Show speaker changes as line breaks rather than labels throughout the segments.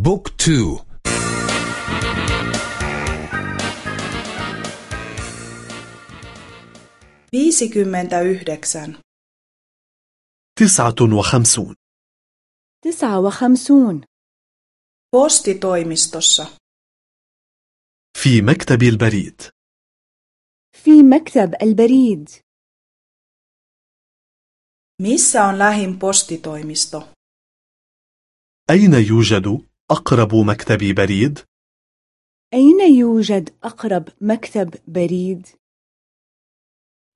Book
two. viisikymmentäyhdeksän
تسعة وخمسون.
تسعة وخمسون.
postitoimistossa
في مكتب البريد.
في مكتب البريد.
missä on lähin postitoimisto
أين يوجد؟ أقرب مكتب بريد؟
أين يوجد أقرب مكتب بريد؟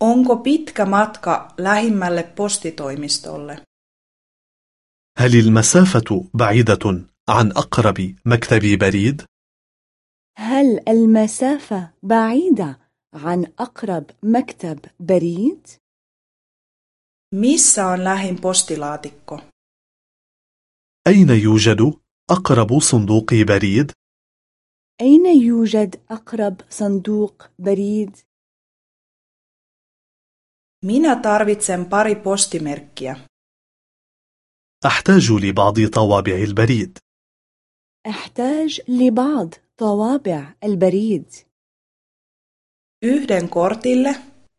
onko pitkä matka lähimmälle postitoimistolle
هل المسافة بعيدة عن أقرب مكتب بريد؟
هل المسافة بعيدة عن أقرب مكتب بريد؟
missä on lähin postilaatikko
أين يوجد أقرب صندوق بريد؟
أين يوجد أقرب صندوق بريد؟
minä tarvitsen pari postimerkkiä
أحتاج لبعض طوابع البريد.
أحتاج لبعض طوابع البريد.
Yhden kortille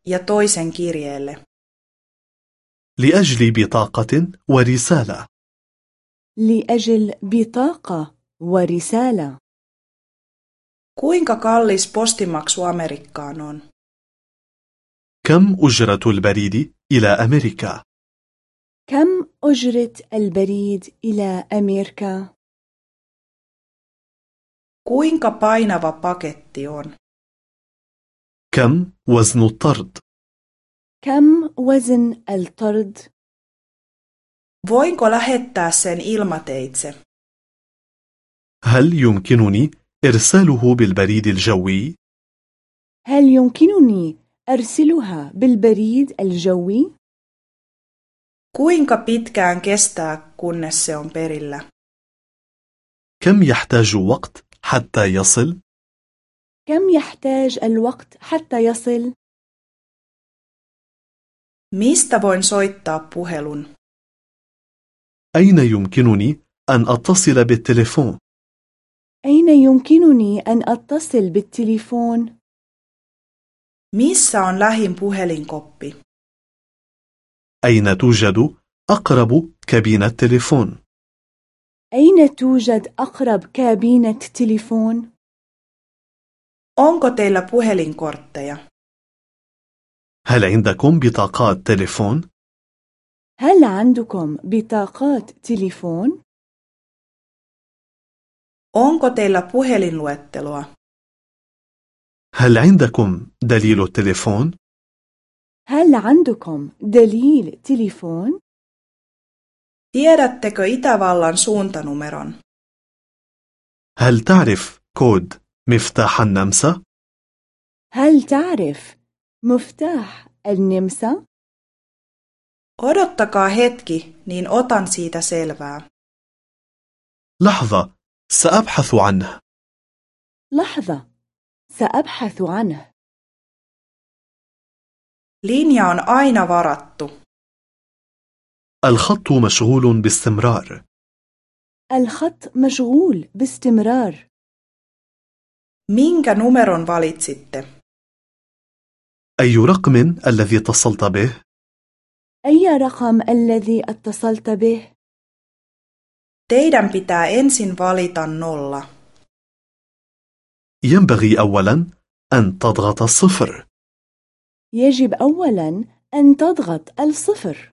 ja toisen kirjeelle.
لأجل بطاقة ورسالة.
لأجل بطاقة ورسالة
kuinka kallis postimaksu Amerikkaan on
كم أجرة البريد إلى أمريكا؟
كم أجرة البريد إلى أمريكا؟
kuinka painava paketti on
كم وزن الطرد؟
كم وزن الطرد؟
Voinko lähettää sen ilmateitse
هل يمكنني إرساله بالبريد الجوي؟
هل يمكنني أرسلها بالبريد الجوي؟
kuinka pitkään kestää kunnes se on perillä
كم يحتاج وقت حتى يصل؟
كم يحتاج الوقت حتى يصل؟
mistä voin soittaa puhelun
أين يمكنني أن أتصل بالتليفون؟
أين يمكنني أن أتصل بالتليفون؟
missä on lähin puhelinkoppi
أين توجد أقرب كابينة تليفون؟
أين توجد أقرب كابينة تليفون؟
onko teillä puhelinkortteja
هل عندكم بطاقات تليفون؟
هل عندكم بطاقات تليفون؟
onko teillä puhelinluetteloa
هل عندكم دليل التليفون؟
هل عندكم دليل تليفون؟
tiedättekö Itävallan suuntanumeron
هل تعرف كود مفتاح النمسا؟
هل تعرف مفتاح النمسا؟
Odottakaa hetki niin otan siitä selvää.
لحظة سأبحث عنه.
لحظة سأبحث عنه.
Linja on aina varattu.
الخط مشغول باستمرار.
الخط مشغول باستمرار.
Minkä numeron valitsitte?
أي رقم الذي اتصلت به؟
أي رقم الذي اتصلت به؟
teidän pitää ensin valita nolla.
ينبغي أولا أن تضغط الصفر.
يجب أولا أن تضغط الصفر.